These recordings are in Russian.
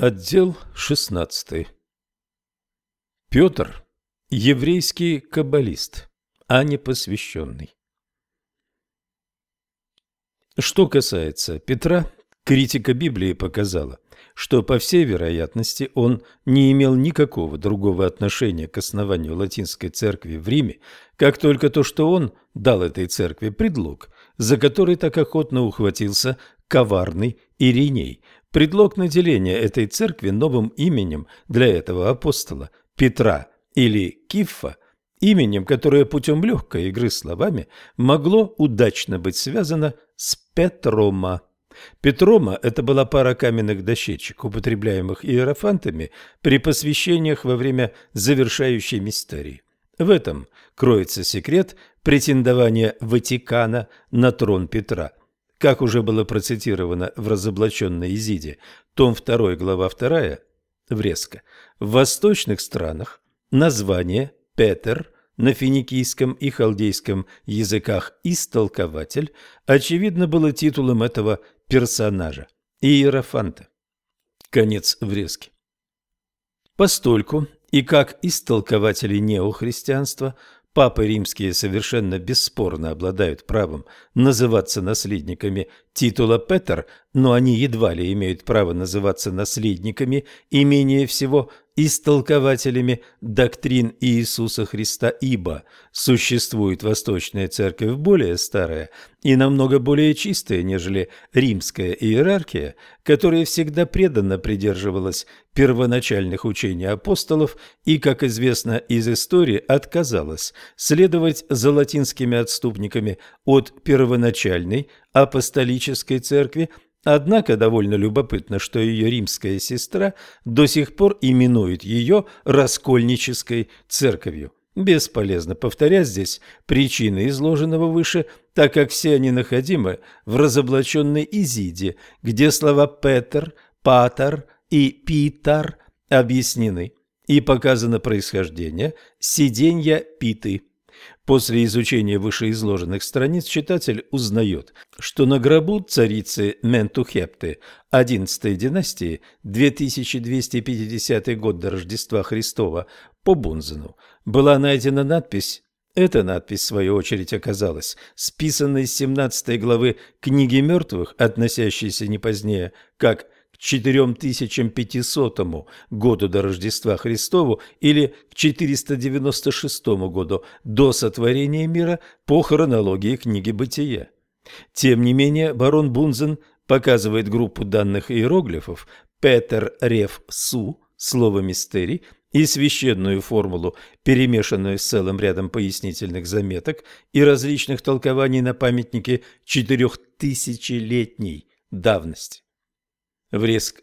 Отдел 16. Петр – еврейский каббалист, а не посвященный. Что касается Петра, критика Библии показала, что, по всей вероятности, он не имел никакого другого отношения к основанию латинской церкви в Риме, как только то, что он дал этой церкви предлог, за который так охотно ухватился коварный Ириней – Предлог наделения этой церкви новым именем для этого апостола Петра или Кифа, именем, которое путем легкой игры словами могло удачно быть связано с Петрома. Петрома – это была пара каменных дощечек, употребляемых иерофантами при посвящениях во время завершающей мистерии. В этом кроется секрет претендования Ватикана на трон Петра. Как уже было процитировано в разоблаченной Изиде, том 2, глава 2, врезка, в восточных странах название «Петер» на финикийском и халдейском языках «истолкователь» очевидно было титулом этого персонажа – Иерофанта. Конец врезки. Постольку и как истолкователи неохристианства – Папы римские совершенно бесспорно обладают правом называться наследниками титула Петер, но они едва ли имеют право называться наследниками и менее всего истолкователями доктрин Иисуса Христа, ибо существует Восточная Церковь более старая и намного более чистая, нежели римская иерархия, которая всегда преданно придерживалась первоначальных учений апостолов и, как известно из истории, отказалась следовать за латинскими отступниками от первоначальной апостолической церкви – Однако довольно любопытно, что ее римская сестра до сих пор именует ее раскольнической церковью. Бесполезно повторять здесь причины изложенного выше, так как все они находимы в разоблаченной Изиде, где слова «петер», «патер» и «питар» объяснены, и показано происхождение «сиденья питы». После изучения вышеизложенных страниц читатель узнает, что на гробу царицы Ментухепты XI династии 2250 год до Рождества Христова по Бунзену была найдена надпись. Эта надпись, в свою очередь, оказалась списанной с 17 главы книги мертвых, относящейся не позднее, как 4500 году до Рождества Христову или к 496 году до сотворения мира по хронологии книги Бытия. Тем не менее, барон Бунзен показывает группу данных иероглифов Петер Рев Су, слово мистерий, и священную формулу, перемешанную с целым рядом пояснительных заметок и различных толкований на памятнике четырехтысячелетней давности врезко.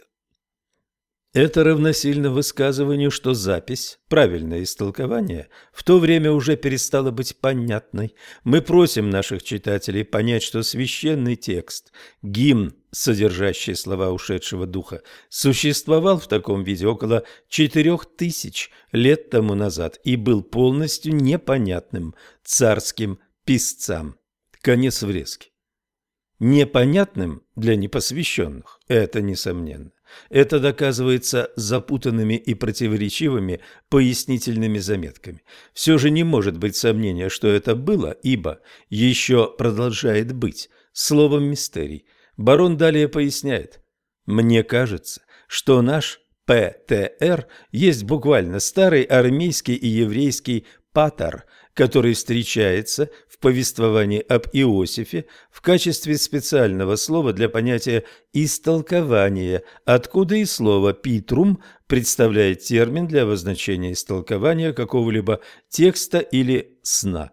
Это равносильно высказыванию, что запись, правильное истолкование, в то время уже перестала быть понятной. Мы просим наших читателей понять, что священный текст, гимн, содержащий слова ушедшего духа, существовал в таком виде около четырех тысяч лет тому назад и был полностью непонятным царским писцам. Конец врезки непонятным для непосвященных, это несомненно. Это доказывается запутанными и противоречивыми пояснительными заметками. Все же не может быть сомнения, что это было, ибо еще продолжает быть словом мистерий. Барон далее поясняет. «Мне кажется, что наш ПТР есть буквально старый армейский и еврейский патер, который встречается в повествовании об Иосифе в качестве специального слова для понятия «истолкование», откуда и слово «питрум» представляет термин для обозначения истолкования какого-либо текста или сна.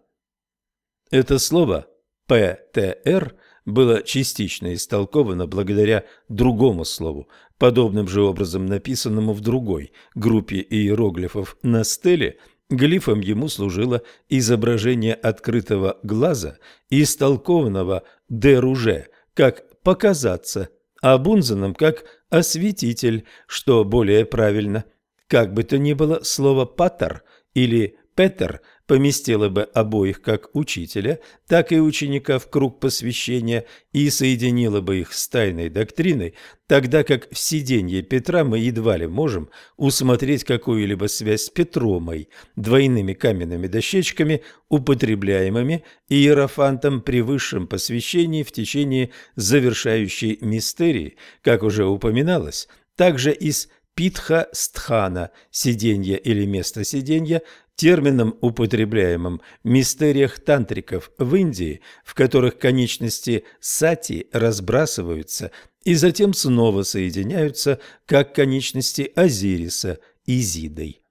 Это слово «птр» было частично истолковано благодаря другому слову, подобным же образом написанному в другой группе иероглифов на стеле – Глифом ему служило изображение открытого глаза, истолкованного де руже, как «показаться», а Бунзеном как «осветитель», что более правильно. Как бы то ни было, слово «патер» или «петер» поместила бы обоих как учителя, так и ученика в круг посвящения и соединила бы их с тайной доктриной, тогда как в сиденье Петра мы едва ли можем усмотреть какую-либо связь с Петромой, двойными каменными дощечками, употребляемыми иерофантом при высшем посвящении в течение завершающей мистерии, как уже упоминалось, также из Питха стхана – сиденье или место сиденья, термином, употребляемым в мистериях тантриков в Индии, в которых конечности сати разбрасываются и затем снова соединяются, как конечности Азириса Изидой.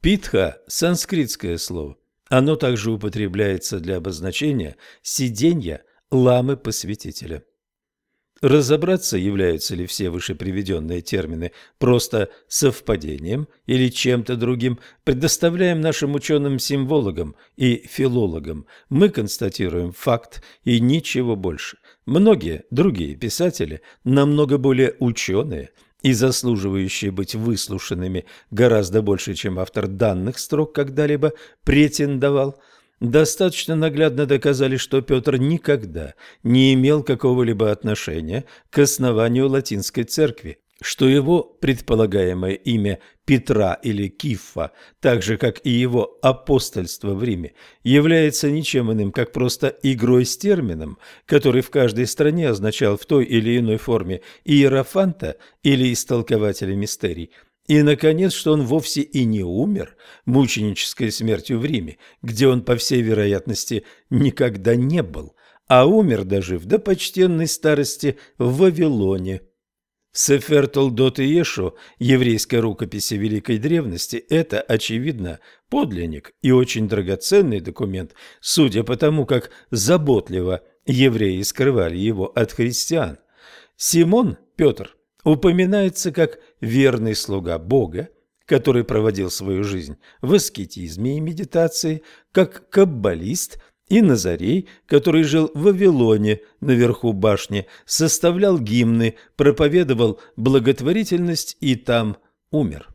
Питха – санскритское слово. Оно также употребляется для обозначения сиденья ламы-посвятителя. Разобраться, являются ли все вышеприведенные термины просто совпадением или чем-то другим, предоставляем нашим ученым-символогам и филологам. Мы констатируем факт и ничего больше. Многие другие писатели, намного более ученые и заслуживающие быть выслушанными гораздо больше, чем автор данных строк когда-либо претендовал – достаточно наглядно доказали, что Петр никогда не имел какого-либо отношения к основанию латинской церкви, что его предполагаемое имя Петра или Кифа, так же как и его апостольство в Риме, является ничем иным, как просто игрой с термином, который в каждой стране означал в той или иной форме иерофанта или истолкователя мистерий – и, наконец, что он вовсе и не умер мученической смертью в Риме, где он, по всей вероятности, никогда не был, а умер, дожив до почтенной старости в Вавилоне. Сефер Толдот и Ешо, еврейской рукописи Великой Древности, это, очевидно, подлинник и очень драгоценный документ, судя по тому, как заботливо евреи скрывали его от христиан. Симон Петр – упоминается как верный слуга Бога, который проводил свою жизнь в аскетизме и медитации, как каббалист и Назарей, который жил в Вавилоне наверху башни, составлял гимны, проповедовал благотворительность и там умер.